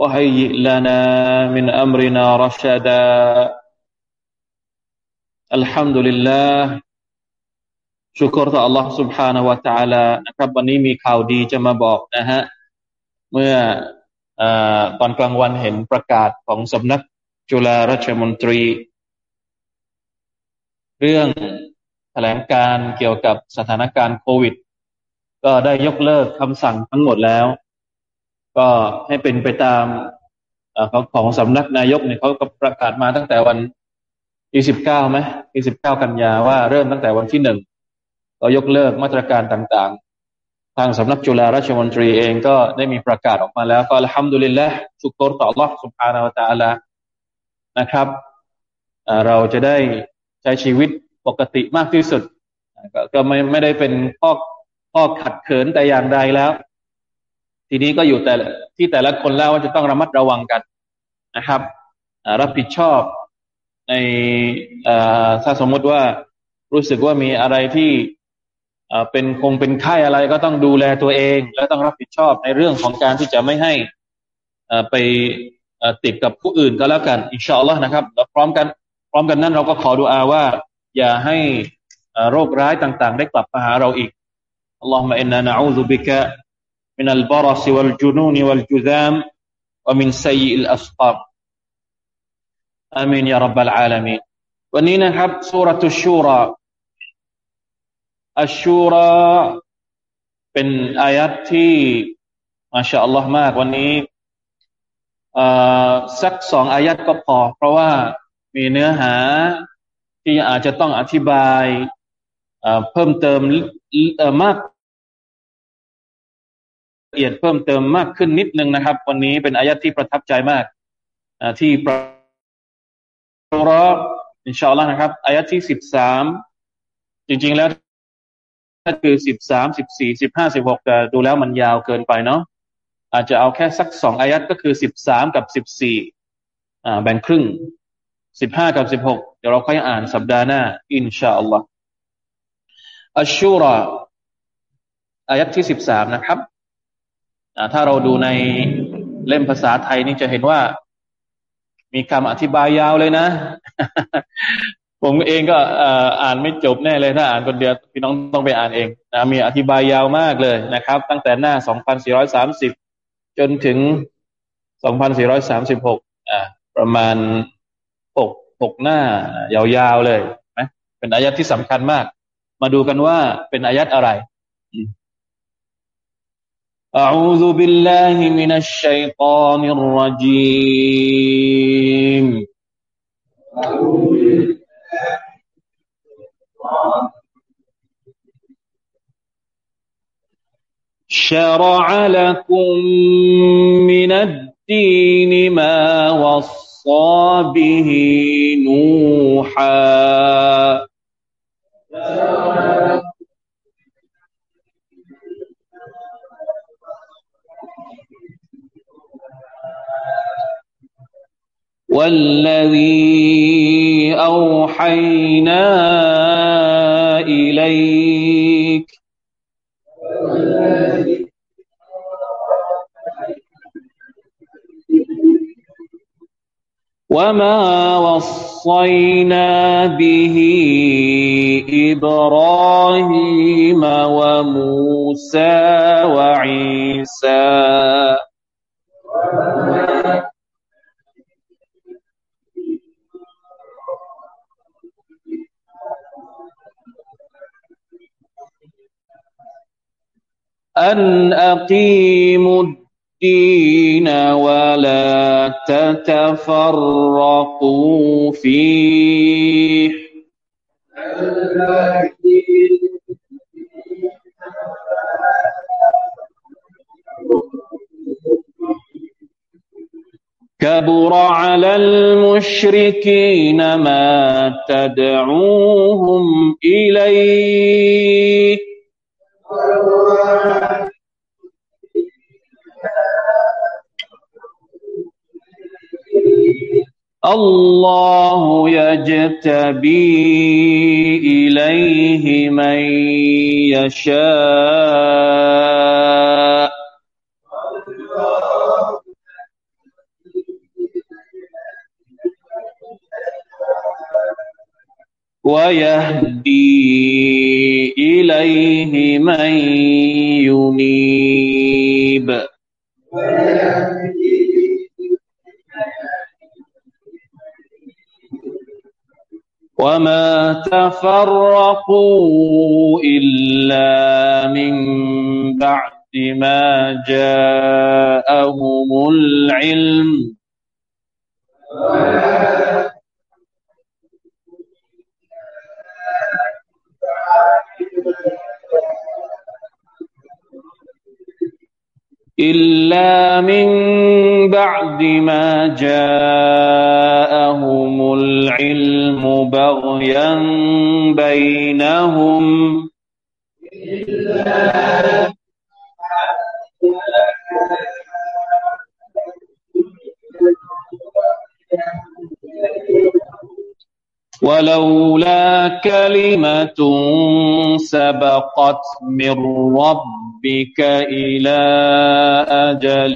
وهيئ لنا من أمرنا رشدا الحمد لله ชุกรต่อ Allah سبحانه และ تعالى นะครับวันนี้มีข่าวดีจะมาบอกนะฮะเมื่ออตอนกลางวันเห็นประกาศของสำนักจุฬาราชมนตรี เรื่องแถลงการเกี่ยวกับสถานการณ์โควิด ก็ได้ยกเลิกคำสั่งทั้งหมดแล้ว ก็ให้เป็นไปตามของของสำนักนายกเนี่ยเขาก็ประกาศมาตั้งแต่วันที่สิบเก้าไหมที่สิบเก้ากันยาว่าเริ่มตั้งแต่วันที่หนึ่งก็ยกเลิกมาตรการต่างๆ ทางสำนักจุฬาราชมนตรีเองก็ได้มีประกาศออกมาแล้ว ก็ทำดุลิลละชุกรต่อ Allah سبحانه และ تعالى นะครับเราจะได้ใช้ชีวิตปกติมากที่สุด ก็ไม่ไม่ได้เป็นข้อข้อขัดเขินแต่อย่างใดแล้ว ทีนี้ก็อยู่แต่ที่แต่ละคนแล้วว่าจะต้องระมัดระวังกันนะครับรับผิดชอบในถ้าสมมติว่ารู้สึกว่ามีอะไรที่เป็นคงเป็นไข้อะไรก็ต้องดูแลตัวเอง และต้องรับผิดชอบในเรื่องของการที่จะไม่ให้ไปติดกับผู้อื่นก็แล้วกันอินชาอัลลอฮ์นะครับเราพร้อมกัน พร้อมกันนั้นเราก็ขอดูอาว่า อย่าให้โรคร้ายต่าง ๆ ได้กลับมาหาเราอีกอัลลอฮฺมะอินนานะอูซุบิกะ من البرص والجنون والجذام ومن سيء الأسقام آمين يا رب العالمين ونينا حب سورة الشورى الشورى เป็นอายัดที่มาชาอัลลอฮ์มากวันนี้สักสองอายัดก็พอ เพราะว่ามีเนื้อหาที่อาจจะต้องอธิบายเพิ่มเติมมาก ละเอียดเพิ่มเติมมากขึ้นนิดนึงนะครับ วันนี้เป็นอายัดที่ประทับใจมากที่ประรออินชาอัลลอฮ์นะครับอายัดที่สิบสามจริง ๆแล้วถ้าคือสิบสามสิบสี่สิบห้าสิบหกแต่ดูแล้วมันยาวเกินไปเนาะอาจจะเอาแค่สักสองอายัดก็คือสิบสามกับสิบสี่อ่าแบ่งครึ่งสิบห้ากับสิบหกเดี๋ยวเราค่อยอ่านสัปดาห์หน้า อินชาอัลลอฮ์อัชชูรออายัดที่สิบสามนะครับ ถ้าเราดูในเล่มภาษาไทยนี่จะเห็นว่า มีคำอธิบายยาวเลยนะ ผมเองก็อ่านไม่จบแน่เลยถ้าอ่านคนเดียวพี่น้องต้องไปอ่านเองนะมีอธิบายยาวมากเลยนะครับ ตั้งแต่หน้า 2430 จนถึง 2436 อ่า ประมาณ6 6หน้ายาวๆเลยนะเป็นอายัดที่สำคัญมาก มาดูกันว่าเป็นอายัดอะไร أعوذ بالله من الشيطان الرجيم. شرع لكم من الدين ما وصى به نوحا. والذي أوحينا إليك وما وصينا به إبراهيم وموسى وعيسى أقيموا الدين ولا تتفرقوا فيه. كبر على المشركين ما تدعوهم إليه. الله يجتبي إليه من يشاء. ويهدي إليه من ينيب تفرقوا إلا من بعد ما جاءهم العلم إلا من بعد ما جاءهم العلم بغيا بينهم. ولولا كلمة سبقت من ربك إلى أجل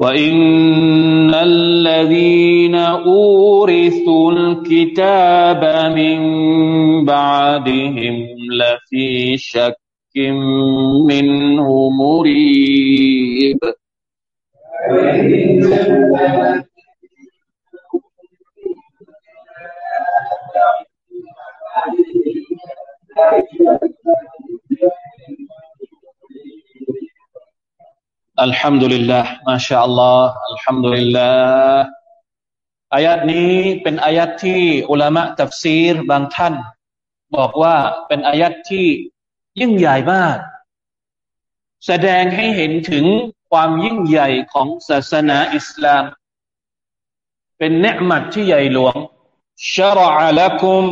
وإن الذين أورثوا الكتاب من بعدهم لفي شك منه مريب อัล ฮัมดุลิลลาห์มาชาอัลลอฮ์อัลฮัมดุลิลลาห์อายัดนี้เป็นอายัดที่อุลามะตัฟซีรบางท่าน บอกว่าเป็นอายัดที่ยิ่งใหญ่มาก แสดงให้เห็นถึงความยิ่งใหญ่ของศาสนาอิสลาม เป็นเนืมัดที่ใหญ่หลวงชรอะลักุม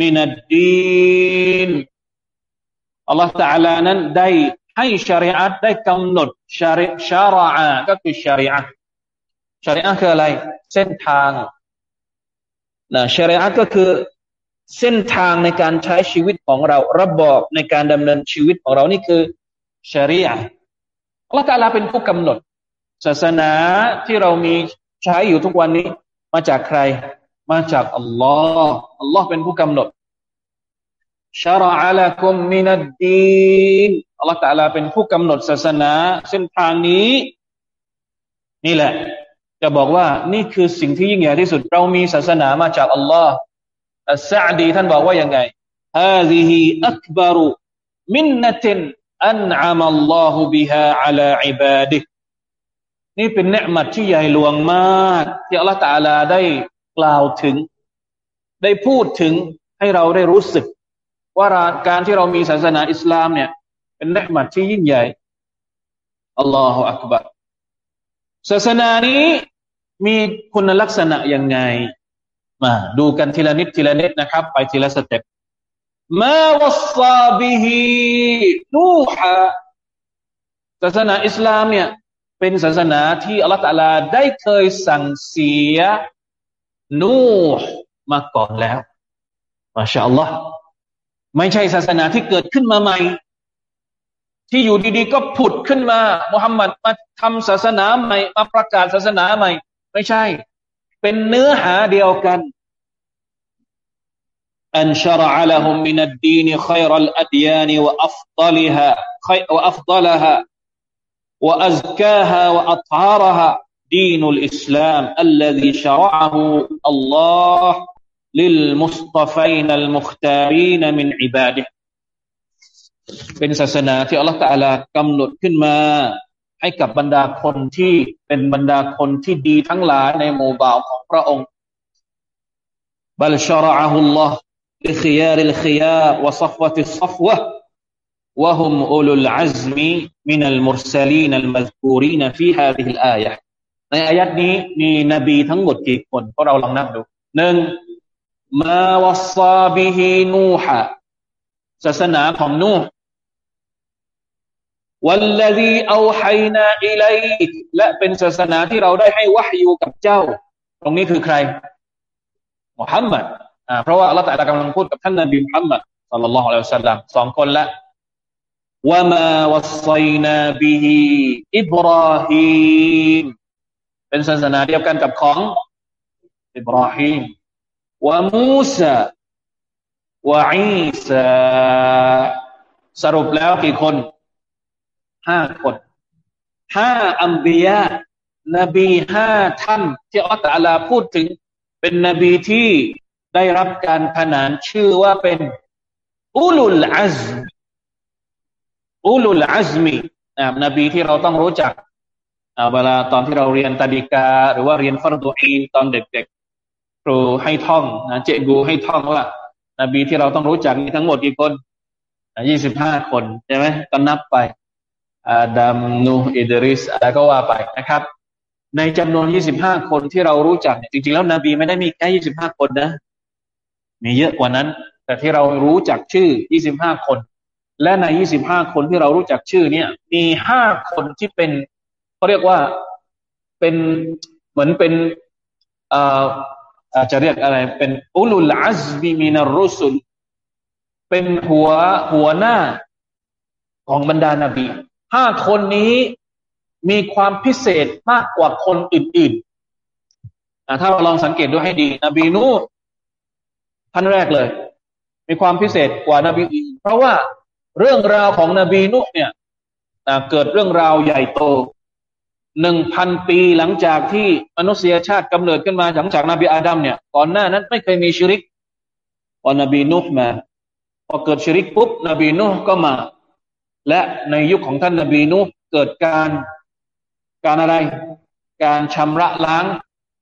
มินัดดีนอัลลอฮฺ تعالى นั้นได้ ให้ชริอัตได้กำหนดชริชาราอาก็คือชริอะชริอะคืออะไร เส้นทางนะชริอะก็คือเส้นทางในการใช้ชีวิตของเรา ระบอบในการดำเนินชีวิตของเรานี่คือชริอะอัลลอฮฺตาลาเป็นผู้กำหนด ศาสนาที่เรามีใช้อยู่ทุกวันนี้ มาจากใคร มาจากอัลลอฮ์อัลลอฮ์เป็นผู้กำหนดชาระอัลกุมมินัดดีน อัลลอฮฺตาลาเป็นผู้กำหนดศาสนา เส้นทางนี้ นี่แหละ จะบอกว่านี่คือสิ่งที่ยิ่งใหญ่ที่สุด เรามีศาสนามาจากอัลลอฮฺอัสซาดีท่านบอกว่ายังไงฮาซิฮิอักบารุมินนตินอันอามัลลอฮฺบิฮาอัลาอิบาดินี่เป็นเนืมัดที่ใหญ่หลวงมาก ที่อัลลอฮฺตาลาได้กล่าวถึง ได้พูดถึงให้เราได้รู้สึก ว่าการที่เรามีศาสนาอิสลามเนี่ย เป็นเนืมัดที่ยิ่งใหญ่อัลลอฮฺอักบารศาสนานี้มีคุณลักษณะยังไง มาดูกันทีละนิดทีละนิดนะครับ ไปทีละสเต็ปมาวัสซาบิฮินูฮะศาสนาอิสลามเนี่ย เป็นศาสนาที่อัลลอฮฺตาลาได้เคยสั่งเสียนูฮมาก่อนแล้วมาชาอัลลอฮ์ไม่ใช่ศาสนาที่เกิดขึ้นมาใหม่ ที่อยู่ดีๆ ก็ผุดขึ้นมามุฮัมมัดมาทำศาสนาใหม่ มาประกาศศาสนาใหม่ ไม่ใช่ เป็นเนื้อหาเดียวกันอันชรอะลาฮุมมินัดดีนขัยรัลอัดยานวะอัฟดลิฮะขัยวะอัฟดลฮะวะอัซกาฮะวะอัตฮารฮะดีนุลอิสลามอัลลซีชรอะฮูอัลลอฮ์ลิลมุสตฟัยนัลมุขตารีนมินอิบาดิฮ์ เป็นศาสนาที่อัลลอฮฺตะลากำหนดขึ้นมาให้กับบรรดาคนที่เป็นบรรดาคนที่ดีทั้งหลายในหมู่บ่าวของพระองค์บัลชาระฮุลลอฮ์ลิขยาริลขยาร์วะซัฟวะติซัฟวะวะฮุมอุลุลอัซมีมินัลมุรสลีนัลมัซกูรีนฟีฮาดิฮิลอายะในอายัดนี้มีนบีทั้งหมดกี่คนพวกเราลองนับดูหนึ่งما وصى به نوحا ศาสนาของนูฮ์ والذي أوحينا إليك และเป็นศาสนาที่เราได้ให้วะฮยูกับเจ้า ตรงนี้คือใครมุฮัมมัดอ่าเพราะว่าอัลลอฮฺตะลากำลังพูดกับท่านนบีมุฮัมมัดสัลลัลลอฮุอะลัยฮิวสัลลัมสองคนละวะมาวัสไซนาบิฮิอิบราฮิมเป็นศาสนาเดียวกันกับของอิบราฮิมวะมูซาวะอีสาสรุปแล้วกี่คน ห้าคนห้าอัมบียะนบีห้าท่านที่อัลลอฮฺพูดถึง เป็นนบีที่ได้รับการขนานชื่อว่าเป็นอุลุลอัซมอุลุลอัซมีนบีที่เราต้องรู้จักเวลาตอนที่เราเรียนตาดิกา หรือว่าเรียนฟารดูอีตอนเด็กๆครูให้ท่องนะเจกูให้ท่องว่านบีที่เราต้องรู้จักมีทั้งหมดกี่คนยี่สิบห้าคนใช่ไหมก็นับไป อาดัมนูอิดริสอะไรก็ว่าไปนะครับ ในจำนวนยี่สิบห้าคนที่เรารู้จักจริงๆแล้วนบีไม่ได้มีแค่ยี่สิบห้าคนนะ มีเยอะกว่านั้น แต่ที่เรารู้จักชื่อยี่สิบห้าคน และในยี่สิบห้าคนที่เรารู้จักชื่อเนี่ย มีห้าคนที่เป็นเขาเรียกว่าเป็นเหมือนเป็นอ่ออาจจะเรียกอะไรเป็นอุลุลอัซบีมินารุสุลเป็นหัวหัวหน้าของบรรดานาบี ห้าคนนี้มีความพิเศษมากกว่าคนอื่นๆถ้าเราลองสังเกตดูให้ดี นบีนูท่านแรกเลย มีความพิเศษกว่านบีอื่นเพราะว่าเรื่องราวของนบีนุเนี่ยเกิดเรื่องราวใหญ่โตหนึ่งพันปีหลังจากที่มนุษยชาติกำเนิดขึ้นมาหลังจากนบีอาดัมเนี่ยก่อนหน้านั้นไม่เคยมีชิริกพอนบีนุมาพอเกิดชิริกปุ๊บนบีนุก็มา และในยุคของท่านนบีนุเกิดการการอะไร การชำระล้าง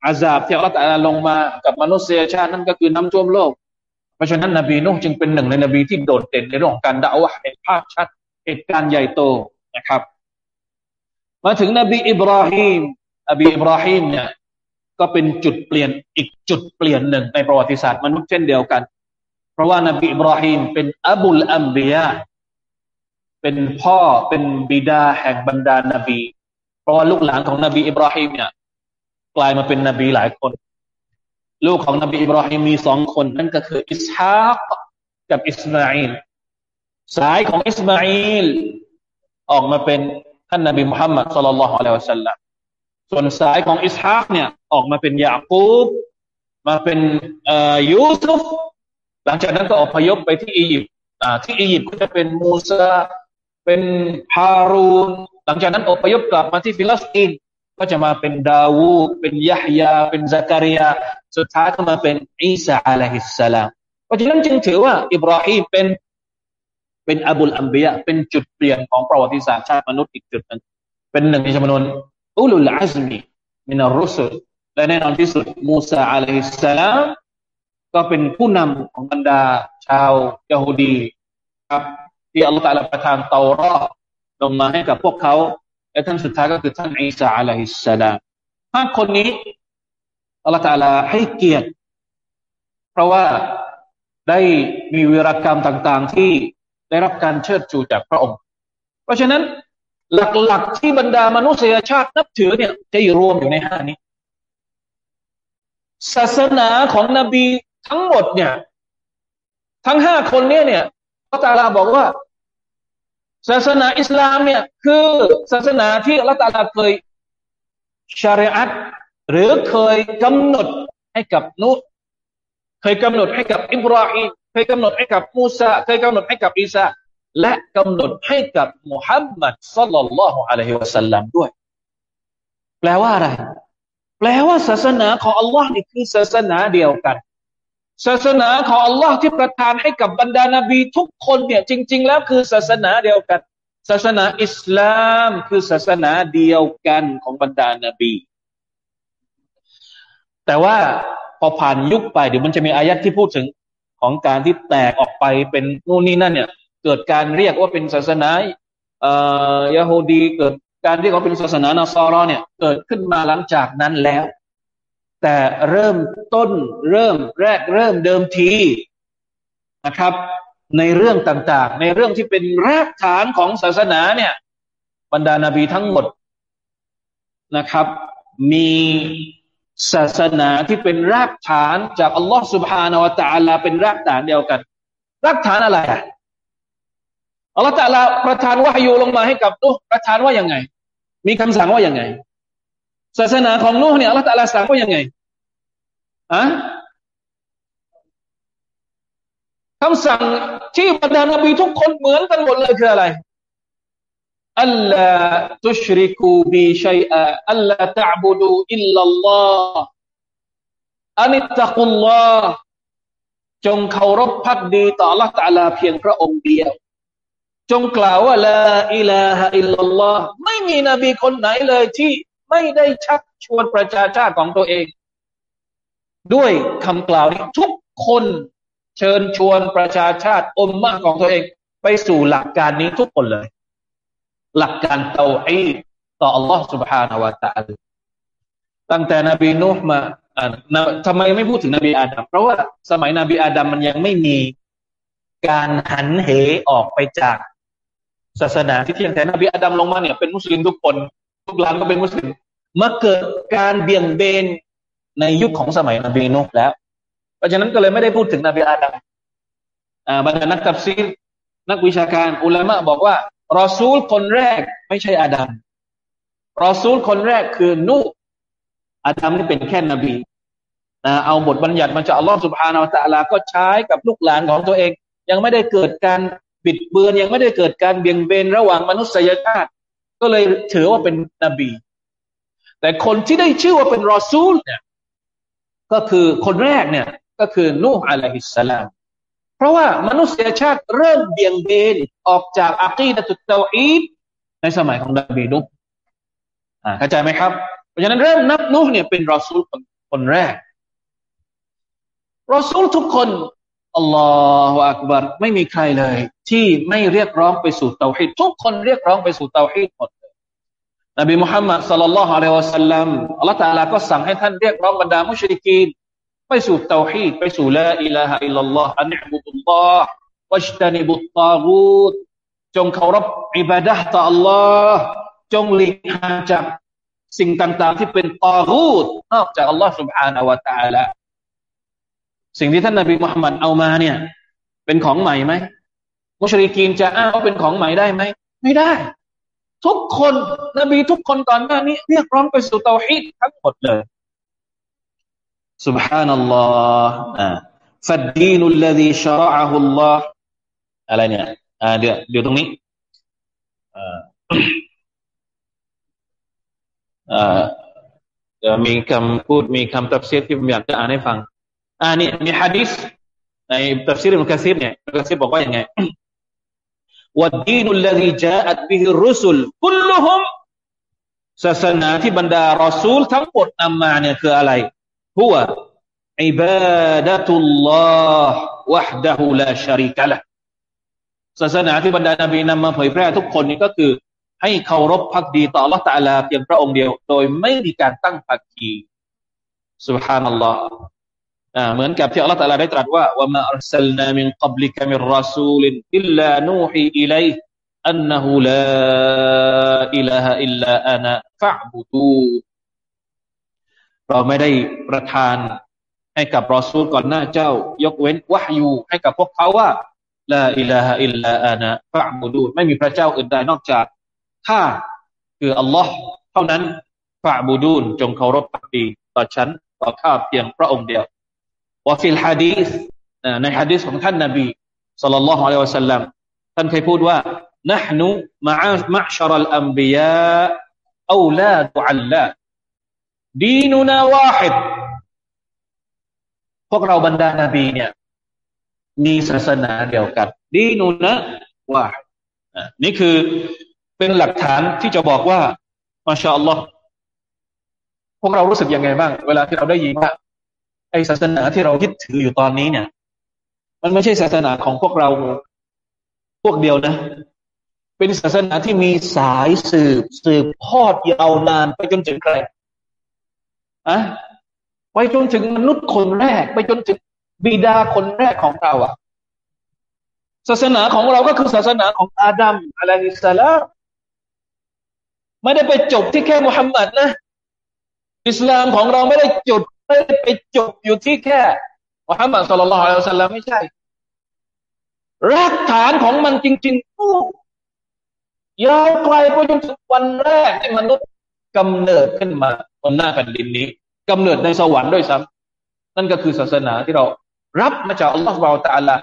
อาซาบที่อัลลอฮฺลงมากับมนุษยชาตินั่นก็คือน้ำท่วมโลก เพราะฉะนั้นนบีนุจึงเป็นหนึ่งในนบีที่โดดเด่นในเรื่องของการด่าวะเห็นภาพชัดเหตุการณ์ใหญ่โตนะครับ มาถึงนบีอิบราฮิมนบีอิบราฮิมเนี่ยก็เป็นจุดเปลี่ยนอีกจุดเปลี่ยนหนึ่งในประวัติศาสตร์มนุษย์เช่นเดียวกัน เพราะว่านบีอิบราฮิมเป็นอับุลอัมบียา เป็นพ่อเป็นบิดาแห่งบรรดานาบี เพราะว่าลูกหลานของนบีอิบราฮิมเนี่ยกลายมาเป็นนบีหลายคน ลูกของนบีอิบราฮิมมีสองคนนั่นก็คืออิสฮากกับอิสมาอิลสายของอิสมาอิลออกมาเป็นท่านนบีมุฮัมมัดصلى الله عليه وسلم ส่วนสายของอิสฮากเนี่ยออกมาเป็นยาคูบมาเป็นยูซุฟหลังจากนั้นก็อพยพไปที่อียิปต์ที่อียิปต์ก็จะเป็นมูซา เป็นฮารูนหลังจากนั้นอพยพกลับมาที่ฟิลิสตินก็จะมาเป็นดาวูดเป็นยะฮยา เป็นซักริยา สุดท้ายก็มาเป็นอีสาอะลัยฮิสสลามเพราะฉะนั้นจึงถือว่าอิบราฮิมเป็นเป็นอบุลอัมบียะเป็นจุดเปลี่ยนของประวัติศาสตร์ชาติมนุษย์อีกจุดหนึ่งเป็นหนึ่งในจำนวนอุลุลอัซมีมินารุสุลและแน่นอนที่สุดมูซาอะลัยฮิสสลามก็เป็นผู้นำของบรรดาชาวยาฮูดีครับ ที่อัลลอฮฺตะลาประทานเตารอลงมาให้กับพวกเขา และท่านสุดท้ายก็คือท่านอิสาอะลัยฮิสสลามห้าคนนี้อัลลอฮฺตะลาให้เกียรติ เพราะว่าได้มีวีรกรรมต่าง ๆ ที่ได้รับการเชิดชูจากพระองค์ เพราะฉะนั้นหลักๆที่บรรดามนุษยชาตินับถือเนี่ยจะอยู่รวมอยู่ในห้านี้ ศาสนาของนบีทั้งหมดเนี่ย ทั้งห้าคนเนี่ยเนี่ยพระตาลาบอกว่า ศาสนาอิสลามเนี่ยคือศาสนาที่อัลตาลาเคยชาริอัตหรือเคยกำหนดให้กับนุเคยกำหนดให้กับอิบราฮิมเคยกำหนดให้กับมูซาเคยกำหนดให้กับอีสาและกำหนดให้กับมุฮัมมัดสัลลัลลอฮุอะลัยฮิวะสัลลัมด้วย แปลว่าอะไร แปลว่าศาสนาของอัลลอฮ์นี่คือศาสนาเดียวกัน ศาสนาของอัลลอฮ์ที่ประทานให้กับบรรดานาบีทุกคนเนี่ยจริง ๆ แล้วคือศาสนาเดียวกัน ศาสนาอิสลามคือศาสนาเดียวกันของบรรดานาบี แต่ว่าพอผ่านยุคไปเดี๋ยวมันจะมีอายัดที่พูดถึงของการที่แตกออกไปเป็นนู่นนี่นั่นเนี่ยเกิดการเรียกว่าเป็นศาสนาเอ่อยาฮูดีเกิดการเรียกว่าเป็นศาสนานาซอรอเนี่ยเกิดขึ้นมาหลังจากนั้นแล้ว แต่เริ่มต้นเริ่มแรกเริ่มเดิมทีนะครับ ในเรื่องต่างๆ ในเรื่องที่เป็นรากฐานของศาสนาเนี่ย บรรดานาบีทั้งหมดนะครับ มีศาสนาที่เป็นรากฐานจากอัลลอฮ์ سبحانه และตะอัลาเป็นรากฐานเดียวกัน รากฐานอะไรอัลลอฮ์ตะอัลประทานวาฮยูลงมาให้กับนุประทานว่าอย่างไง มีคำสั่งว่าอย่างไง ศาสนาของนุเนี่ยอัลลอฮฺตะลาสั่งว่ายังไงอะคำสั่งที่บรรดานบีทุกคนเหมือนกันหมดเลยคืออะไรألا تشركوا بي شيئا ألا تعبدوا إلا الله أن اتقوا الله จงเคารพพักดีต่อ Allah ตะลาเพียงพระองค์เดียว จงกล่าวว่าلا إله إلا الله ไม่มีนบีคนไหนเลยที่ ไม่ได้ชักชวนประชาชาติของตัวเอง ด้วยคำกล่าวนี้ทุกคนเชิญชวนประชาชาติอมมากของตัวเอง ไปสู่หลักการนี้ทุกคนเลย หลักการเตาอีต่อ Allah Subhanahu wa Taala ตั้งแต่นบีนูฮ์มาทำไมไม่พูดถึงนบีอาดัมเพราะว่าสมัยนบีอาดัมมันยังไม่มีการหันเหออกไปจากศาสนาที่เที่ยงแท้นบีอาดัมลงมาเนี่ยเป็นมุสลิมทุกคน ทุกหลานก็เป็นมุสลิม มาเกิดการเบี่ยงเบนในยุคของสมัยนบีนุแล้ว เพราะฉะนั้นก็เลยไม่ได้พูดถึงนบีอาดัมบรรดานักตัฟซีรนักวิชาการอุลามะบอกว่ารอซูลคนแรกไม่ใช่อาดัมรอซูลคนแรกคือนุอาดัมนี่เป็นแค่นบีเอาบทบัญญัติมาจากอัลลอฮฺสุบฮานาอัลตะลาก็ใช้กับลูกหลานของตัวเอง ยังไม่ได้เกิดการบิดเบือนยังไม่ได้เกิดการเบี่ยงเบนระหว่างมนุษยชาติ ก็เลยถือว่าเป็นนบี แต่คนที่ได้ชื่อว่าเป็นรอซูลเนี่ยก็คือคนแรกเนี่ย ก็คือนูฮ์อะลัยฮิสสลาม เพราะว่ามนุษยชาติเริ่มเบี่ยงเบนออกจากอัคีดะตุตเตาอีดในสมัยของนบีนุห์เข้าใจไหมครับ เพราะฉะนั้นเริ่มนับนุห์เนี่ยเป็นรอซูลคนคนแรกรอซูลทุกคนอัลลอฮฺอักบารไม่มีใครเลย ที่ไม่เรียกร้องไปสู่เตาฮีดทุกคนเรียกร้องไปสู่เตาฮีดหมด นบีมุฮัมมัดสัลลัลลอฮุอะลัยฮิวะสัลลัมอัลลอฮฺตาลาก็สั่งให้ท่านเรียกร้องบรรดามุชริกีนไปสู่เตาฮีดไปสู่ละอิลาฮะอิลลัลลอฮ์อันนิบุตุลลอฮ์วัชตานิบุตตากูตจงเคารพอิบาดะห์ต่อ Allah จงหลีกห่างจากสิ่งต่างๆที่เป็นตากูตนอกจาก Allah سبحانه และ تعالى สิ่งที่ท่านนบีมุฮัมมัดเอามาเนี่ย เป็นของใหม่ไหมมุชริกีนจะอ้างว่าเป็นของใหม่ได้ไหมไม่ได้ ทุกคนนบีทุกคนตอนหน้านี้เรียกร้องไปสู่เตาฮีดทั้งหมดเลย سبحان الله อ่า فالدين الذي شرعه الله อะไรเนี่ยอ่าเดี๋ยวเดี๋ยวตรงนี้อ่าอ่าจะมีคำพูดมีคำตัดเสียที่ผมอยากจะอ่านให้ฟังอ่านี่มีฮะดิษในตัฟซีรมุกัซีรเนี่ยมุกัซีรบอกว่าอย่างไง วัดดีนุลลดีจาอัตบิฮิรุสุลกุลลุฮุมศาสนาที่บรรดารอซูลทั้งหมดนำมาเนี่ยคืออะไรหัวอิบะดาตุลลอฮ์วะฮดะฮูลาชาริกะละศาสนาที่บรรดานบีนำมาเผยแพร่ทุกคนนี้ก็คือ ให้เคารพภักดีต่ออัลลอฮ์ตะอาลาเพียงพระองค์เดียว โดยไม่มีการตั้งผักดีสุบฮานัลลอฮ์ เหมือนกับที่อัลลอฮฺตรัสได้ตรัสว่าว่าوما أرسلنا من قبلك من رسول إلا نوحي إليه أنه لا إله إلا أنا فاعبدون เราไม่ได้ประทานให้กับรอซูลก่อนหน้าเจ้า ยกเว้นวะฮยูให้กับพวกเขาว่าลาอิลาฮะอิลลาอานะฟะบุดูไม่มีพระเจ้าอื่นใดนอกจากข้าคืออัลลอฮ์เท่านั้นฟะบูดูนจงเคารพปฏิต่อฉันต่อข้าเพียงพระองค์เดียว วะฟิลฮะดีษในฮะดีษของท่านนบีสัลลัลลอฮุอะลัยฮิวะสัลลัมท่านเคยพูดว่านะฮนุมะมะชรัลอัมบิยาอูลาดุอัลลาดีนุนาวาฮิดพวกเราบรรดานาบีเนี่ย มีศาสนาเดียวกัน ดีนุนะว่านี่คือเป็นหลักฐานที่จะบอกว่ามาชาอัลลอฮ์พวกเรารู้สึกยังไงบ้าง เวลาที่เราได้ยินว่า ศาสนาที่เรายึดถืออยู่ตอนนี้เนี่ย มันไม่ใช่ศาสนาของพวกเราพวกเดียวนะ เป็นศาสนาที่มีสายสืบ สืบทอดยาวนานไปจนถึงใครอะไปจนถึงมนุษย์คนแรก ไปจนถึงบิดาคนแรกของเราอะศาสนาของเราก็คือศาสนาของอาดัมอะลัยฮิสสลามไม่ได้ไปจบที่แค่มุฮัมมัดนะ อิสลามของเราไม่ได้จุด ไม่ได้ไปจบอยู่ที่แค่มุฮัมมัดสุลลัลลอฮุอะลัยฮิสลามไม่ใช่รากฐานของมันจริงๆโอ้ยาวไกลไปจนถึงวันแรกที่มนุษย์กำเนิดขึ้นมาบนหน้าแผ่นดินนี้กำเนิดในสวรรค์ด้วยซ้ำนั่นก็คือศาสนาที่เรารับมาจากอัลลอฮฺบาตาลา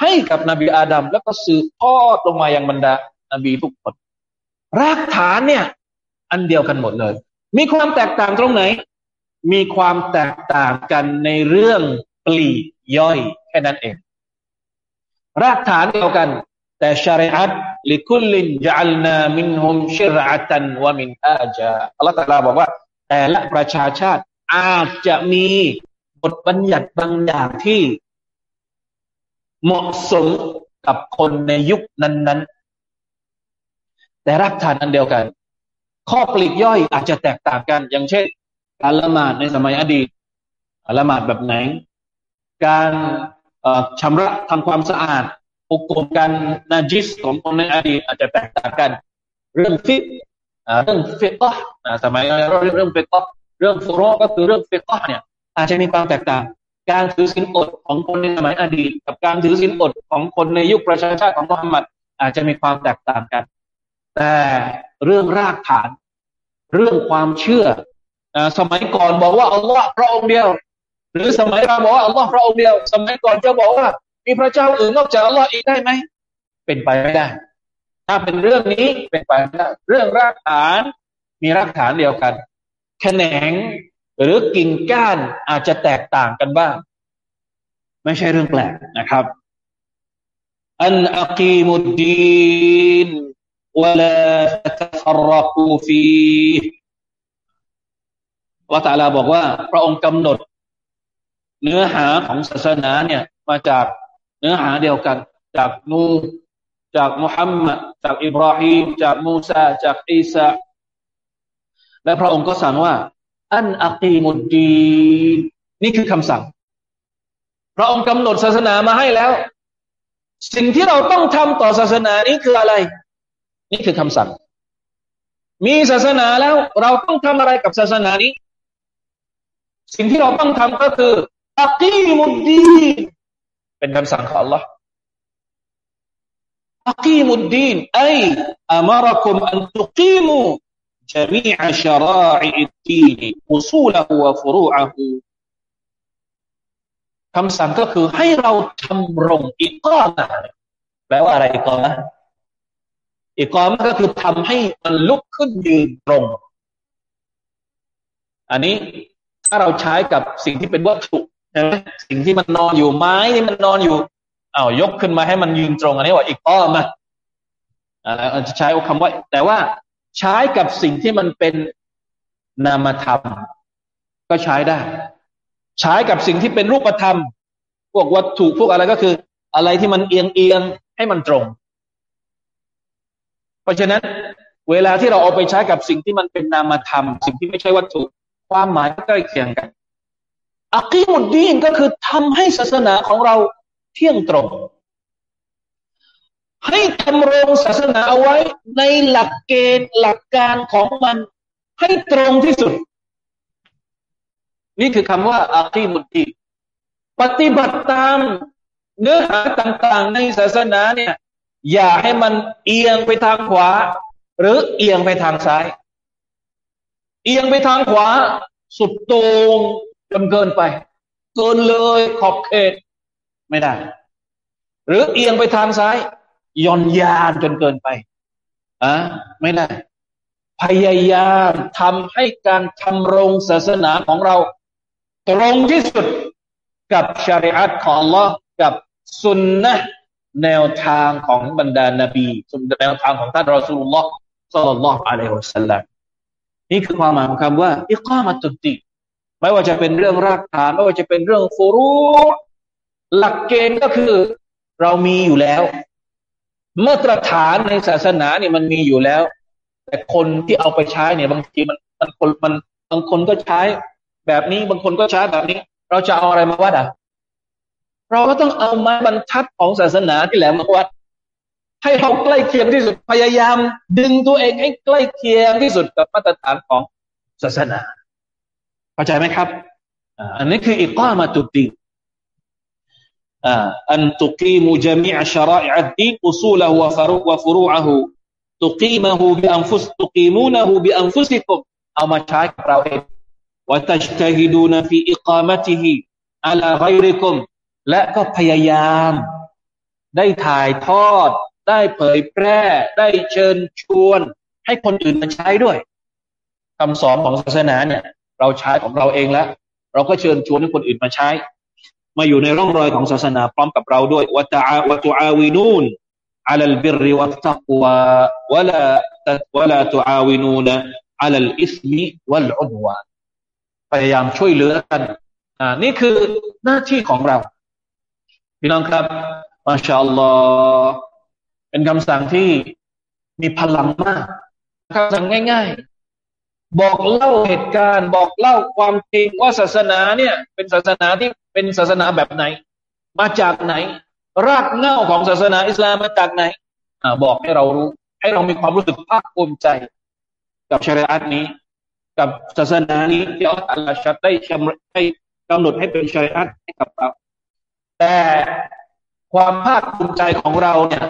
ให้กับนบีอาดัมแล้วก็สืบทอดลงมายังบรรดานบีทุกคนรากฐานเนี่ย อันเดียวกันหมดเลย มีความแตกต่างตรงไหน มีความแตกต่างกันในเรื่องปลีย่อยแค่นั้นเอง รากฐานเดียวกัน แต่ชาริอัตลิคุลินจัลนามินฮุมชิรอัตันวะมินอาจาอัลลอฮฺตาลาบอกว่า แต่ละประชาชาติอาจจะมีบทบัญญัติบางอย่างที่ เหมาะสมกับคนในยุคนั้น ๆ แต่รักฐานอันเดียวกัน ข้อปลีกย่อยอาจจะแตกต่างกัน อย่างเช่น การละหมาดในสมัยอดีตละหมาดแบบไหน การชำระทำความสะอาดฮุก่มการนาจิสของคนในอดีตอาจจะแตกต่างกัน เรื่องฟิกฮ์เรื่องฟิกฮ์สมัยเราเรื่องฟิกฮ์เรื่อง فروع ก็คือเรื่องฟิกฮ์เนี่ย อาจจะมีความแตกต่าง การถือศีลอดของคนในสมัยอดีต กับการถือศีลอดของคนในยุคประชาชาติของมุฮัมมัดอาจจะมีความแตกต่างกัน แต่เรื่องรากฐาน เรื่องความเชื่อ สมัยก่อนบอกว่าอัลลอฮ์พระองค์เดียว หรือสมัยเราบอกว่าอัลลอฮ์พระองค์เดียว สมัยก่อนจะบอกว่า มีพระเจ้าอื่นนอกจากอัลลอฮ์อีกได้ไหมเป็นไปไม่ได้ ถ้าเป็นเรื่องนี้เป็นไปไม่ได้เรื่องรากฐานมีรากฐานเดียวกันแขนงหรือกิ่งก้านอาจจะแตกต่างกันบ้าง ไม่ใช่เรื่องแปลกนะครับ อันอักีมุดดีนวลาตฟรกูฟี ว่าตาลาบอกว่า พระองค์กำหนด เนื้อหาของศาสนาเนี่ยมาจากเนื้อหาเดียวกัน จากนูจากมุฮัมมัดจากอิบราฮิมจากมูซาจากอีสาและพระองค์ก็สั่งว่า อันอักีมุดดีนี่คือคำสั่ง พระองค์กำหนดศาสนามาให้แล้ว สิ่งที่เราต้องทำต่อศาสนานี้คืออะไร นี่คือคำสั่ง มีศาสนาแล้วเราต้องทำอะไรกับศาสนานี้ สิ่งที่เราต้องทำก็คืออักีมุดดีเป็นคำสั่งของ Allah อักีมุดดีนไออามารคุมอันตุกีมู جميع شرائع الدين أصوله وفروعه คำสั่งก็คือให้เราทำรงอิกอมะแปลว่าอะไรอิกอมะอิกอมะก็คือทำให้มันลุกขึ้นยืนตรง อันนี้ ถ้าเราใช้กับสิ่งที่เป็นวัตถุใช่ไหมสิ่งที่มันนอนอยู่ไม้ที่มันนอนอยู่เอายกขึ้นมาให้มันยืนตรง อันนี้ว่าอิกอมะอ่าจะใช้คำว่า แต่ว่าใช้กับสิ่งที่มันเป็นนามธรรม ก็ใช้ได้ ใช้กับสิ่งที่เป็นรูปธรรม พวกวัตถุพวกอะไรก็คือ อะไรที่มันเอียงเอียงให้มันตรง เพราะฉะนั้น เวลาที่เราเอาไปใช้กับสิ่งที่มันเป็นนามธรรม สิ่งที่ไม่ใช่วัตถุ ความหมายก็ใกล้เคียงกันอักีมุดดีนก็คือทำให้ศาสนาของเราเที่ยงตรง ให้ทำรงศาสนาเอาไว้ในหลักเกณฑ์หลักการของมันให้ตรงที่สุด นี่คือคำว่าอาคีมุตีปฏิบัติตามเนื้อหาต่างๆ ในศาสนาเนี่ย อย่าให้มันเอียงไปทางขวา หรือเอียงไปทางซ้าย เอียงไปทางขวา สุดโต่งจนเกินไป เกินเลยขอบเขตไม่ได้ หรือเอียงไปทางซ้ายย่อนยานจนเกินไปอะไม่ได้ พยายามทำให้การทำรงศาสนาของเรา ตรงที่สุดกับชาริอัตของ Allah กับสุนนะแนวทางของบรรดานาบีสุนแนวทางของท่านรอสูลุลลอฮ์สัลลัลลอฮุอะลัยฮิวะสัลลัม นี่คือความหมายของคำว่าอิกามาตุติไม่ว่าจะเป็นเรื่องรากฐานไม่ว่าจะเป็นเรื่องฟูรุหลักเกณฑ์ก็คือเรามีอยู่แล้วมาตรฐานในศาสนาเนี่ยมันมีอยู่แล้ว แต่คนที่เอาไปใช้เนี่ย บางทีมันมันคนมันบางคนก็ใช้แบบนี้บางคนก็ใช้แบบนี้ เราจะเอาอะไรมาวัดอะ เราก็ต้องเอาไม้บรรทัดของศาสนาที่แหลมมาวัด ให้เราใกล้เคียงที่สุดพยายาม ดึงตัวเองให้ใกล้เคียงที่สุดกับมาตรฐานของศาสนาเข้าใจไหมครับอันนี้คือإقامة الدين أن تقيموا جميع شرائع الدين أصوله وفرو وفروعه تقيمونه بأنفس تقيمونه بأنفسكم เอามาใช้กับเราเองوتجتهدون في إقامته على غيركم และก็พยายาม ได้ถ่ายทอด ได้เผยแพร่ได้เชิญชวน ให้คนอื่นมาใช้ด้วย คำสอนของศาสนาเนี่ย เราใช้ของเราเองแล้ว เราก็เชิญชวนให้คนอื่นมาใช้ มาอยู่ในร่องรอยของศาสนาพร้อมกับเราด้วยวะตาวะตูอาวินูนอัลลบิริวัตตัวาวะลาวะลาตูอาวินูนอัลลอิสมิวัลอุดวานพยายามช่วยเหลือกันอ่านี่คือหน้าที่ของเราพี่น้องครับมาชาอัลลอฮ์ เป็นคำสั่งที่มีพลังมากคำสั่งง่าย ๆ บอกเล่าเหตุการณ์ บอกเล่าความจริงว่าศาสนาเนี่ย เป็นศาสนาที่เป็นศาสนาแบบไหน มาจากไหน รากเหง้าของศาสนาอิสลามมาจากไหนอบอกให้เรารู้ ให้เรามีความรู้สึกภาคภูมิใจ กับชริอัตนี้ กับศาสนานี้ที่อัลลอฮฺชัดได้ชำให้กำหนดให้เป็นชริอัตให้กับเราแต่ความภาคภูมิใจของเราเนี่ย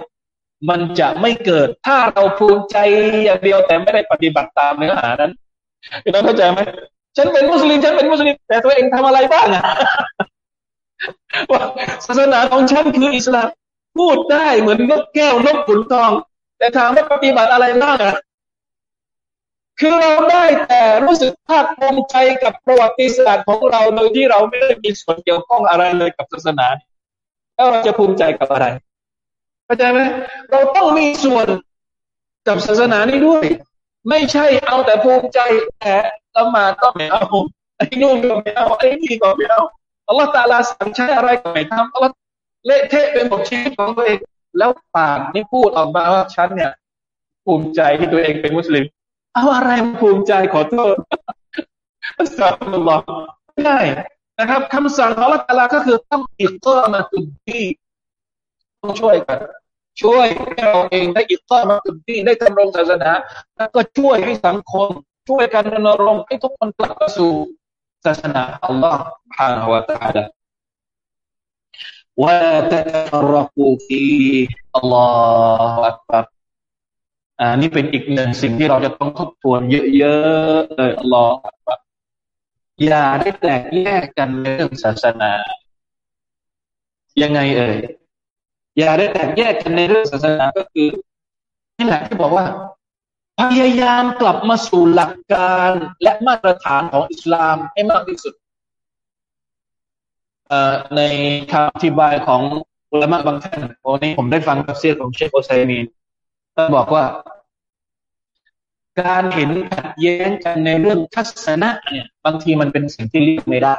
มันจะไม่เกิดถ้าเราภูมิใจอย่างเดียวแต่ไม่ได้ปฏิบัติตามเนื้อหานั้นเข้าใจไหมฉันเป็นมุสลิมฉันเป็นมุสลิมแต่ตัวเองทำอะไรบ้างอะว่าศาสนาของฉันคืออิสลามพูดได้เหมือนนกแก้วนกขุนทอง แต่ถามว่าปฏิบัติอะไรบ้างอะคือเราได้แต่รู้สึกภาคภูมิใจกับประวัติศาสตร์ของเราโดยที่เราไม่ได้มีส่วนเกี่ยวข้องอะไรเลยกับศาสนาแล้วเราจะภูมิใจกับอะไร เข้าใจไหมเราต้องมีส่วนกับศาสนานี้ด้วย ไม่ใช่เอาแต่ภูมิใจแต่ละมาก็ไม่เอาไอ้นู่นก็ไม่เอาไอ้นี่ก็ไม่เอาอัลลอฮฺตาลาสั่งใช้อะไรก็ไม่ทำอัลลอฮฺเละเทะเป็นหมดชีวิตของตัวเองแล้วปากนี่พูดออกมาว่าฉันเนี่ย ภูมิใจที่ตัวเองเป็นมุสลิมเอาอะไรมาภูมิใจขอโทษสัลลัลลอฮง่ายนะครับคำสั่งของอัละตาลาก็คือต้องอิกตอมาตุที่ต้องช่วยกัน ช่วยให้เราเองได้อิกตอมาตุที่ได้ดำรงศาสนาแล้วก็ช่วยให้สังคม ช่วยกันรณรงค์ให้ทุกคนกลับมาสู่ศาสนาอัลลอฮ์ سبحانه และ تعالى ولا تتفرقوا فيه الله أكبر อ่านี่เป็นอีกหนึ่งสิ่งที่เราจะต้องทบทวนเยอะๆเลยอัลลอฮฺอย่าได้แตกแยกกันในเรื่องศาสนา ยังไงเอ่ย อย่าได้แตกแยกกันในเรื่องศาสนาก็คือนี่แหละที่บอกว่า พยายามกลับมาสู่หลักการและมาตรฐานของอิสลามให้มากที่สุดในคำอธิบายของอุลามะบางท่านวันนี้ผมได้ฟังตัฟซีรของเชคโอไซมีนท่านบอกว่า การเห็นขัดแย้งกันในเรื่องทัศนะเนี่ย บางทีมันเป็นสิ่งที่เลี่ยงไม่ได้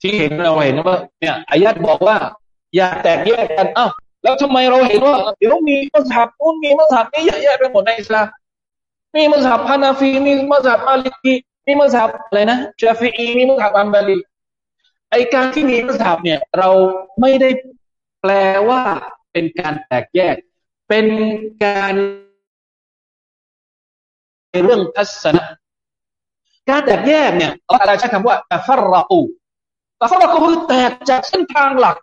ที่เห็นเราเห็นว่า เนี่ยอายัดบอกว่า อย่าแตกแยกกันอ้าวแล้วทำไมเราเห็นว่าเดี๋ยวมีมัสฮับนู้นมีมัสฮับนี้เยอะแยะไปหมดในอิสลามมีมัสฮับฮานาฟีมีมัสฮับมาลิกีมีมัสฮับอะไรนะชาฟีอีมีมัสฮับอัมบาลีไอการที่มีมัสฮับเนี่ย เราไม่ได้แปลว่าเป็นการแตกแยก เป็นการในเรื่องทัศนะการแตกแยกเนี่ยอะไรใช้คำว่าตฟรอูตฟรอูคือแตกจากเส้นทางหลัก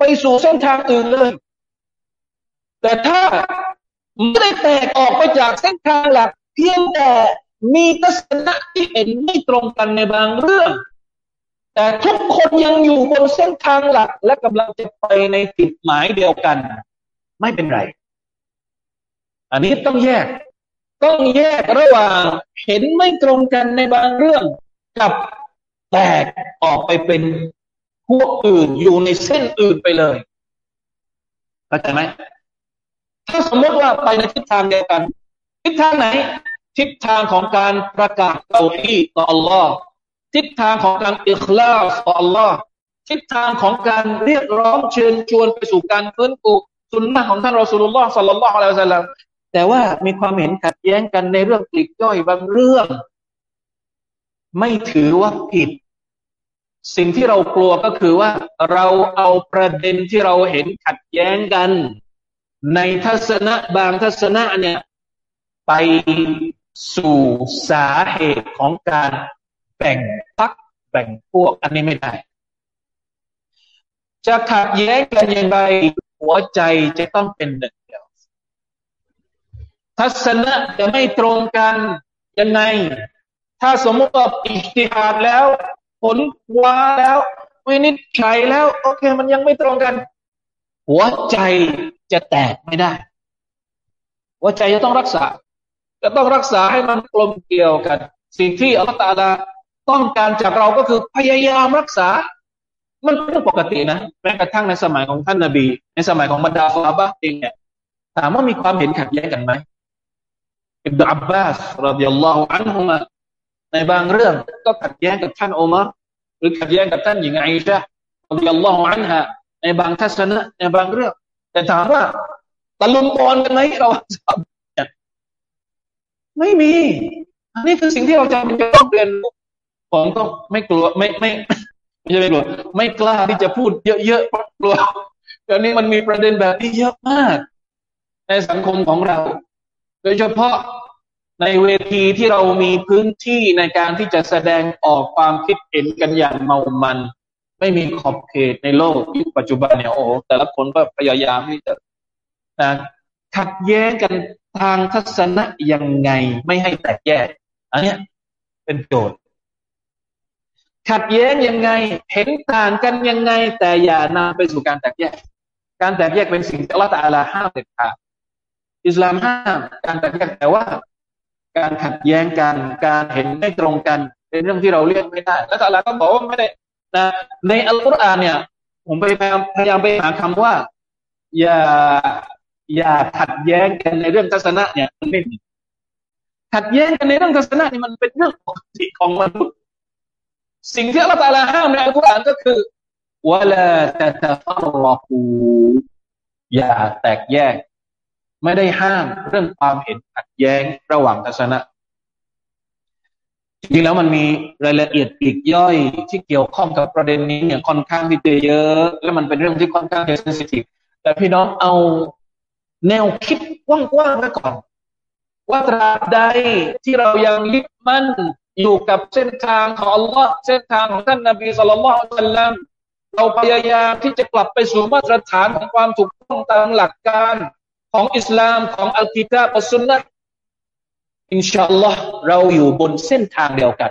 ไปสู่เส้นทางอื่นเลย แต่ถ้าไม่ได้แตกออกไปจากเส้นทางหลัก เพียงแต่มีทัศนะที่เห็นไม่ตรงกันในบางเรื่องแต่แต่ทุกคนยังอยู่บนเส้นทางหลัก และกำลังจะไปในจุดหมายเดียวกัน ไม่เป็นไร อันนี้ต้องแยก ต้องแยกระหว่างเห็นไม่ตรงกันในบางเรื่อง กับแตกออกไปเป็น พวกอื่นอยู่ในเส้นอื่นไปเลยเข้าใจไหมถ้าสมมติว่าไปในทิศทางเดียวกัน ทิศทางไหน ทิศทางของการประกาศเตาฮีต่อ Allah ทิศทางของการอิคลาสต่อ Allah ทิศทางของการเรียกร้องเชิญชวนไปสู่การฟื้นฟูสุนนะของท่านรอสุลลอฮ์สัลลัลลอฮุอะลัยฮิวะสัลลัมแต่ว่ามีความเห็นขัดแย้งกันในเรื่องปลีกย่อยบางเรื่อง ไม่ถือว่าผิด สิ่งที่เรากลัวก็คือว่าเราเอาประเด็นที่เราเห็นขัดแย้งกัน ในทัศนะบางทัศนะเนี่ยไปสู่สาเหตุของการแบ่งพักแบ่งพวกอันนี้ไม่ได้ จะขัดแย้งกันยังไงหัวใจจะต้องเป็นหนึ่งเดียว ทัศนะจะไม่ตรงกันยังไง ถ้าสมมติว่าอิทธิฮาดแล้ว ผลว่าแล้ว วินิจฉัยแล้ว โอเค มันยังไม่ตรงกัน หัวใจจะแตกไม่ได้ หัวใจจะต้องรักษา จะต้องรักษาให้มันกลมเกลียวกัน สิ่งที่อัลลอฮฺตาลาต้องการจากเราก็คือพยายามรักษา มันเป็นเรื่องปกตินะแม้กระทั่งในสมัยของท่านนาบี ในสมัยของบรรดาซาบะเองเนี่ยถามว่ามีความเห็นขัดแย้งกันไหมอิบนุอับบาสรดิยัลลอฮุอันฮุมา ในบางเรื่องก็ขัดแย้งกับท่านอุมารหรือขัดแย้งกับท่านหญิงไอชะรดิยัลลอฮุอันฮะในบางทัศนะในบางเรื่อง แต่ถามว่าตะลุมบอลกันไหมเราสับไม่มี อันนี้คือสิ่งที่เราจะต้องเรียนรู้ผมก็ไม่กลัวไม่ไม่ไม่ใช่ไม่กลัวไม่กล้าที่จะพูดเยอะๆเพราะกลัวตอนนี้มันมีประเด็นแบบนี้เยอะมาก ในสังคมของเรา โดยเฉพาะ ในเวทีที่เรามีพื้นที่ในการที่จะแสดงออกความคิดเห็นกันอย่างเมามัน ไม่มีขอบเขตในโลกยุคปัจจุบันเนี่ยโอ้แต่ละคนก็พยายามที่จะนะขัดแย้งกันทางทัศนะยังไงไม่ให้แตกแยก อันนี้เป็นโจทย์ ขัดแย้งยังไงเห็นต่างกันยังไง แต่อย่านำไปสู่การแตกแยก การแตกแยกเป็นสิ่งที่อัลลอฮฺตาลาห้ามเด็ดขาดอิสลามห้ามการแตกแยกแต่ว่า การขัดแย้งกัน การเห็นไม่ตรงกัน เป็นเรื่องที่เราเลี่ยงไม่ได้ และตาลาก็บอกว่าไม่ได้นะในอัลกุรอานเนี่ย ผมไปพยายามไปหาคำว่า อย่าอย่าขัดแย้งกันในเรื่องทัศนะเนี่ยมันไม่มีขัดแย้งกันในเรื่องทัศนะนี่มันเป็นเรื่องปกติของมนุษย์ สิ่งที่อัลลอฮฺตาลาห้ามในอัลกุรอานก็คือวะลาตะตะฟัรกูอย่าแตกแยก ไม่ได้ห้ามเรื่องความเห็นขัดแย้งระหว่างทัศนะ จริงๆแล้วมันมีรายละเอียดปลีกย่อยที่เกี่ยวข้องกับประเด็นนี้เนี่ยค่อนข้างที่จะเยอะ และมันเป็นเรื่องที่ค่อนข้างจะเซนซิทีฟแต่พี่น้องเอาแนวคิดกว้างๆไว้ก่อน ว่าตราบใดที่เรายังยึดมั่นอยู่กับเส้นทางของอัลลอฮ์เส้นทางของท่านนบีสุลต่านละสัลลัมเราพยายามที่จะกลับไปสู่มาตรฐานของความถูกต้องตามหลักการ ของอิสลามของอัลกิตาอัสุนนะอินชาอัลลอฮ์เราอยู่บนเส้นทางเดียวกัน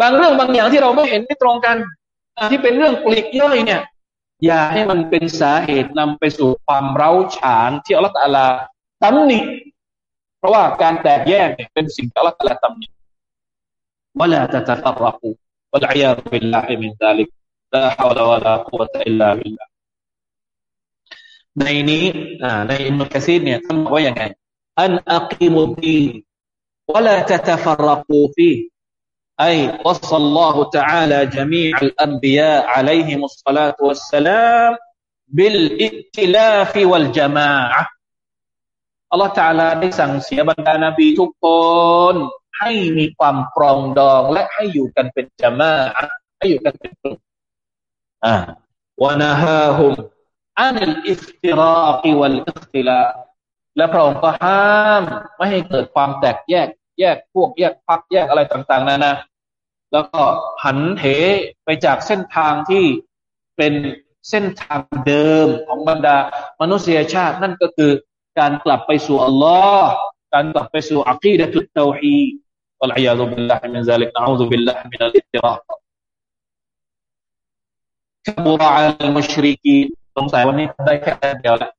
บางเรื่องบางอย่างที่เราไม่เห็นไม่ตรงกัน ที่เป็นเรื่องปลีกย่อยเนี่ย อย่าให้มันเป็นสาเหตุนำไปสู่ความเร้าฉานที่อัลลอฮฺลาตำหนิเพราะว่าการแตกแยกเนี่ยเป็นสิ่งที่อัลลอฮฺลาตำหนิวะลาตะตะตะรักูวะลายาบิลลาฮิมินซาลิกลาฮาวลาวะลากุวะอิลลาบิลลา ในนี้ในอิมนุกะซีดเนี่ยท่านบอกว่าอย่างไงอันอักิมุดีน ولا تتفرقوا فيه أي وصى الله تعالى جميع الأنبياء عليهم الصلاة والسلام بالائتلاف والجماعة الله تعالى ได้สั่งเสียบรรดานบีทุกคนให้มีความปรองดองและให้อยู่กันเป็นจามาให้อยู่กันเป็นกลุ่มอ่าวานาฮาฮุม อันอิสติรอกิวัลอิสติลาและพระองค์ก็ห้ามไม่ให้เกิดความแตกแยก แยกพวกแยกพักแยกอะไรต่าง ๆนานาแล้วก็หันเหไปจากเส้นทางที่เป็นเส้นทางเดิมของบรรดามนุษยชาติ นั่นก็คือการกลับไปสู่อัลลอฮ์การกลับไปสู่عقيدة التوحيد العياذ بالله من ذلك نعوذ بالله من الإشراك كبر على المشركين สงสัยวันนี้ได้แค่เดียวแหละ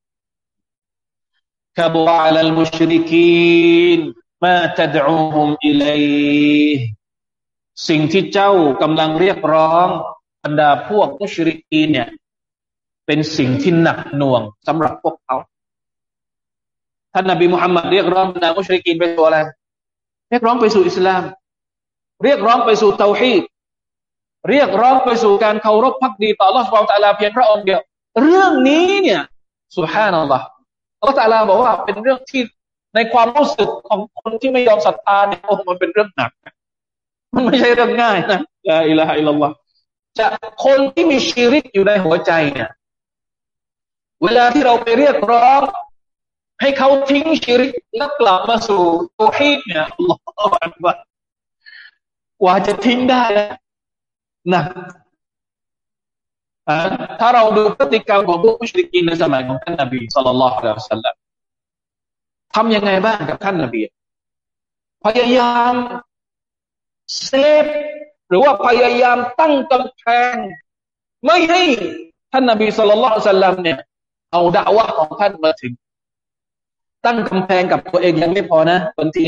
كبر على المشركينมาตดอูฮุมอิลัยสิ่งที่เจ้ากำลังเรียกร้องบรรดาพวกมุชริกีนเนี่ย เป็นสิ่งที่หนักหน่วงสำหรับพวกเขาท่านนบีมุฮัมมัดเรียกร้องบรรดามุชริกีนไปสู่อะไรเรียกร้องไปสู่อิสลาม เรียกร้องไปสู่เตาฮีดเรียกร้องไปสู่การเคารพพักดีต่อ Allah สุบไบร์ตะลาเพียงพระองค์เดียว เรื่องนี้เนี่ยสุฮานัลลอฮ์ Allah ตะลาบอกว่าเป็นเรื่องที่ในความรู้สึกของคนที่ไม่ยอมศรัทธาเนี่ยโอ้มันเป็นเรื่องหนัก มันไม่ใช่เรื่องง่ายนะลาอิลาฮะอิลลัลลอฮ์จะคนที่มีชีริกอยู่ในหัวใจเนี่ยเวลาที่เราไปเรียกร้องให้เขาทิ้งชีริกแล้วกลับมาสู่ตัวฮีดเนี่ยอัลลอฮฺกว่าจะทิ้งได้นะ ถ้าเราดูพฤติกรรมของพวกมุชริกีนในสมัยของท่านนบีสุลต่านละฮ์อัลสัลลัมทำยังไงบ้างกับท่านนบีพยายามเซฟหรือว่าพยายามตั้งกำแพงไม่ให้ท่านนบีสุลต่านสัลลัมเนี่ยเอาด่าวะของท่านมาถึง ตั้งกำแพงกับตัวเองยังไม่พอนะบางที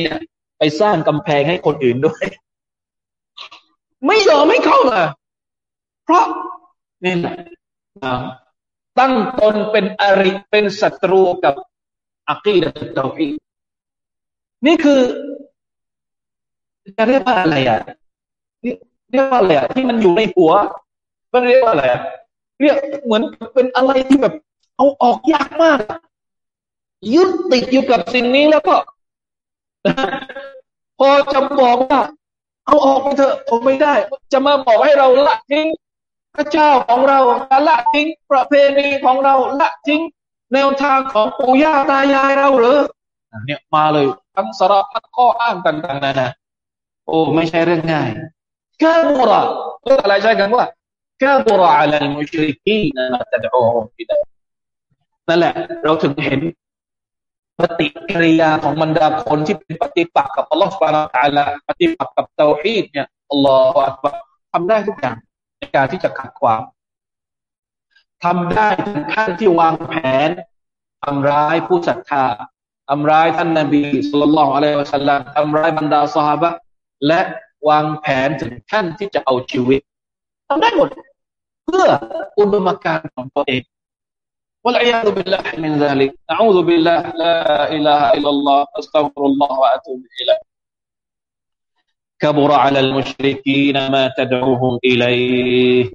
ไปสร้างกำแพงให้คนอื่นด้วย ไม่ยอมไม่เข้ามาเพราะ นี่แหละตั้งตนเป็นอริเป็นศัตรูกับอักีดะตุตาฮีนี่คือจะเรียกว่าอะไรอะเรียกว่าอะไรอะที่มันอยู่ในหัวมันเรียกว่าอะไรอะเรียกเหมือนเป็นอะไรที่แบบ เอาออกยากมาก ยึดติดอยู่กับสิ่งนี้แล้วก็ พอจะบอกว่า เอาออกไปเถอะผมไม่ได้ จะมาบอกให้เราละทิ้ง พระเจ้าของเราละทิ้งประเพณีของเราละทิ้งแนวทางของปู่ย่าตายายเราหรือเนี่ยมาเลยทั้งสารพัดข้ออ้างต่างๆนานาโอ้ไม่ใช่เรื่องง่ายกาบุระเรื่องอะไรใช่กันว่ากาบุระอัลมุชริกีนมาตดอูฮุมอิลัยนั่นแหละ เราถึงเห็นปฏิกิริยาของบรรดาคนที่เป็นปฏิปักษ์กับอัลลอฮฺสุบานาอัลลอฮฺปฏิปักษ์กับเตาฮีดเนี่ยอัลลอฮฺทำได้ทุกอย่างใน การที่จะขัดขวางทำได้ถึงขั้นที่วางแผนทำร้ายผู้ศรัทธาทำร้ายท่านนบีสุลต่านอะลัยวะสัลลัมทำร้ายบรรดาสหายและวางแผนถึงขั้นที่จะเอาชีวิตทำได้หมด เพื่ออุดมการณ์ของตัวเอง والعياذ بالله من ذلك أعوذ بالله لا إله إلا الله أستغفر الله وأتوب إليه كبر على المشركين ما تدعوهم إليه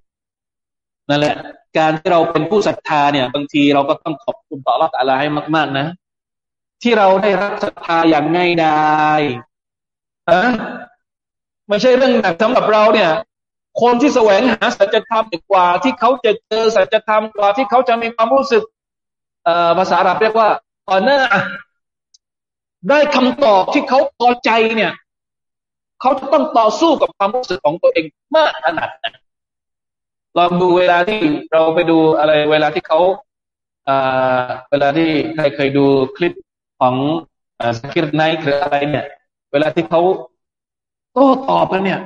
นั่นแหละการที่เราเป็นผู้ศรัทธาเนี่ย บางทีเราก็ต้องขอบคุณต่อรัตอะไรให้มาก ๆ นะ ที่เราได้รับศรัทธาอย่างง่ายดายอะไม่ใช่เรื่องหนักสำหรับเราเนี่ย คนที่แสวงหาสัจธรรมกว่า ที่เขาจะเจอสัจธรรมกว่าที่เขาจะมีความรู้สึกเอ่อภาษาอาหรับเรียกว่าต่อหน้าได้คำตอบที่เขาพอใจเนี่ย เขาจะต้องต่อสู้กับความรู้สึกของตัวเองมากขนาดไหนลองดูเวลาที่เราไปดูอะไรเวลาที่เขาเวลาที่ใครเคยดูคลิปของสกิรไนท์หรืออะไรเนี่ย เวลาที่เขาโต้ตอบกันเนี่ย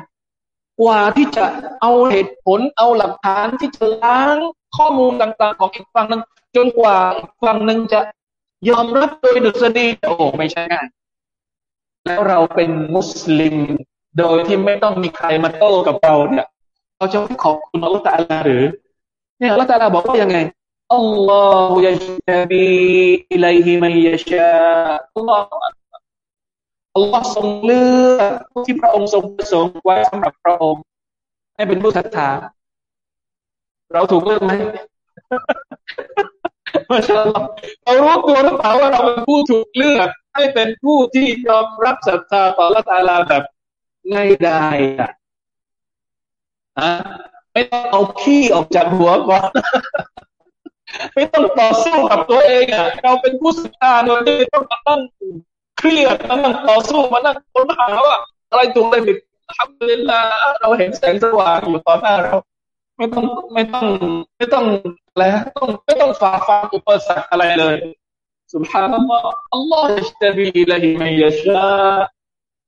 กว่าที่จะเอาเหตุผลเอาหลักฐานที่จะล้างข้อมูลต่าง ๆ ของอีกฝั่งนึงจนกว่าฝั่งหนึ่งจะยอมรับโดยดุษฎีโอ้ไม่ใช่ง่าย แล้วเราเป็นมุสลิม โดยที่ไม่ต้องมีใครมาโต้กับเราเนี่ยเราจะขอบคุณอัลลอฮฺตาลาหรือเนี่ยอัลลอฮฺตาลาบอกว่ายังไงอัลลอฮฺยัจบีอิลัยฮิมันยชาอัลลอฮฺอัลลอฮฺทรงเลือกที่พระองค์ทรงประสงค์ไว้สำหรับพระองค์ ให้เป็นผู้ศรัทธาเราถูกเลือกไหมมาชาลเรารู้ตัวหรือเปล่าว่าเราเป็นผู้ถูกเลือก ให้เป็นผู้ที่ยอมรับศรัทธาต่อละตาลาแบบง่ายดายอะไม่ต้องเอาขี้ออกจากหัวก่อน ไม่ต้องต่อสู้กับตัวเองอะ เราเป็นผู้ศรัทธาโดยไม่ต้องมาตั้งเครียดมานั่งต่อสู้มานั่งค้นหาว่าอะไรถูกอะไรผิดทำเลยละเราเห็นแสงสว่างอยู่ต่อหน้าเราไม่ต้องไม่ต้อง ไม่ต้องอะไรต้องไม่ต้องฝ่าฟันอุปสรรคอะไรเลย سبحان الله الله يجتبي إليه من يشاء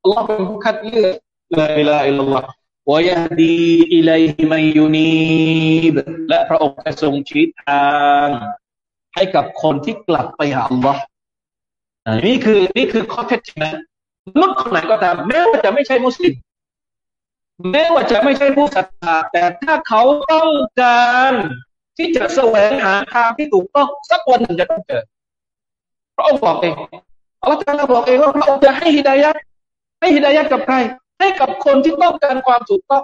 الله เป็นผู้คัดเลือก لا إله إلا الله ويهدي إليه من ينيب และพระองค์จะทรงชี้ทางให้กับคนที่กลับไปหาอัลลอฮ์นี่คือนี่คือข้อเท็จจริงนะมนุษย์คนไหนก็ตามแม้ว่าจะไม่ใช่มุสลิมแม้ว่าจะไม่ใช่ผู้ศรัทธาแต่ถ้าเขาต้องการที่จะแสวงหาทางที่ถูกต้องสักวันหนึ่งจะต้องเจอพ ระองค์บอกเองอัลลอฮฺบอกเองว่าพระองค์จะให้ฮิดายะให้ฮิดายะกับใคร ให้กับคนที่ต้องการความถูกต้อง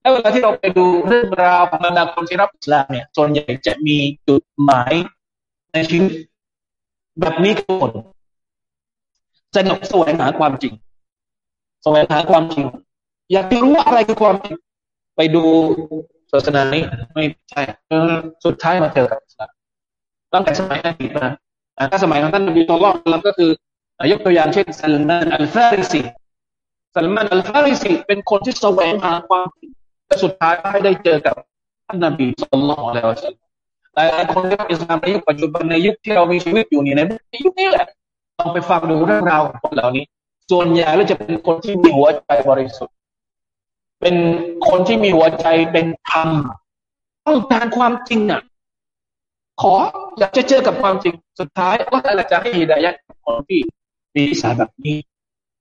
แล้วเวลาที่เราไปดูเรื่องราวของบรรดาคนที่รับอิสลามเนี่ยส่วนใหญ่จะมีจุดหมายในชีวิตแบบนี้คนจะหนกแสวงหาความจริงแสวงหาความจริง อยากรู้อะไรคือความจริงไปดูศาสนานี้ไม่ใช่สุดท้ายมาเจอกับอิสลามตั้งแต่สมัยอดีตมา ถ้าสมัยของท่านนบีตอลลอก็คือยกตัวอย่างเช่นซัลมานอัลฟาริซีซัลมานอัลฟาริซีเป็นคนที่แสวงหาความจริงสุดท้ายก็ได้เจอกับท่านนบีสุลต่านแล้วหลายคนที่อิสลามในยุคปัจจุบันในยุคที่เรามีชีวิตอยู่นี่ในยุคนี้แหละลองไปฟังดูเรื่องราวของคนเหล่านี้ ส่วนใหญ่แล้วจะเป็นคนที่มีหัวใจบริสุทธิ์ เป็นคนที่มีหัวใจเป็นธรรมต้องการความจริงอะ ขออยากจะเจอกับความจริงสุดท้ายก็จะไรจะให้ฮิดายะคนที่มีสายแบบนี้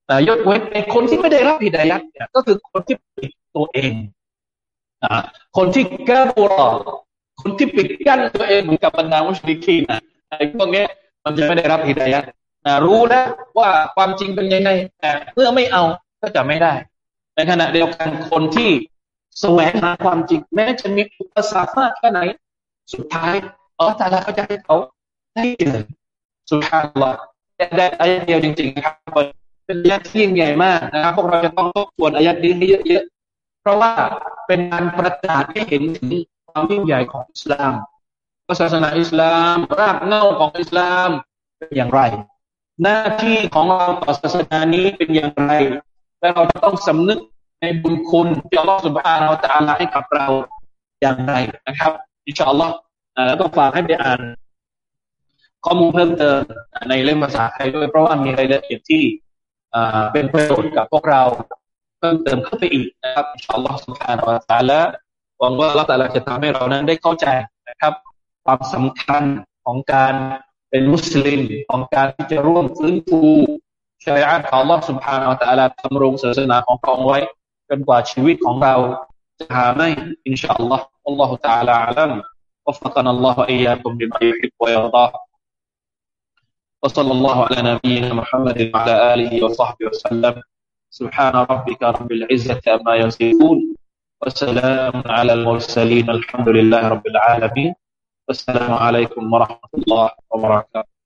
แต่ยกเว้นในคนที่ไม่ได้รับฮิดายะเนี่ยก็คือคนที่ปิดตัวเองอ่าคนที่แก้บัวคนที่ปิดกั้นตัวเองเหมือนกับบรรดามุสลิมนะไอ้พวกนี้มันจะไม่ได้รับฮิดายะรู้แล้วว่าความจริงเป็นยังไงแต่เมื่อไม่เอาก็จะไม่ได้ ในขณะเดียวกันคนที่แสวงหาความจริง แม้จะมีอุปสรรคมากแค่ไหน สุดท้าย อัลลอฮฺตาลาเขาจะให้เขาได้เจอสุดท้ายละได้อายะเดียวจริงๆครับ เป็นอายะที่ยิ่งใหญ่มากนะครับพวกเราจะต้องทบทวนอายะนี้ให้เยอะๆเพราะว่าเป็นการประกาศให้เห็นถึงความยิ่งใหญ่ของอิสลามศาสนาอิสลามรากเหง้าของอิสลามเป็นอย่างไร หน้าที่ของเราต่อศาสนานี้เป็นอย่างไร และเราจะต้องสำนึกในบุญคุณที่อัลลอฮฺสุบฮานาอัลตะอาลาให้กับเราอย่างไรนะครับอินชาอัลลอฮ์ แล้วก็ฝากให้ไปอ่าน ข้อมูลเพิ่มเติมในเล่มภาษาไทยด้วยเพราะว่ามีรายละเอียดที่เป็นประโยชน์กับพวกเราเพิ่มเติมเข้าไปอีกนะครับอัลลอฮฺสุบฮานะฮูวะตะอาหวังว่าเราแต่ละจะทำให้เรานั้นได้เข้าใจนะครับ ความสำคัญของการเป็นมุสลิมของการที่จะร่วมฟื้นฟูชริอะของอัลลอฮฺสุบฮานะฮูวะตะอลาทำรงศาสนาของกองไว้จนกว่าชีวิตของเราจะหาไม่อินชาอัลลอฮ์อัลลอฮฺตะอาลาอัลลัม وفقنا الله إياكم لما يحب ويرضاه وصلى الله على نبينا محمد وعلى آله وصحبه وسلم. سبحان ربك رب العزة أما يصفون. وسلام على المرسلين. الحمد لله رب العالمين. والسلام عليكم ورحمة الله وبركاته.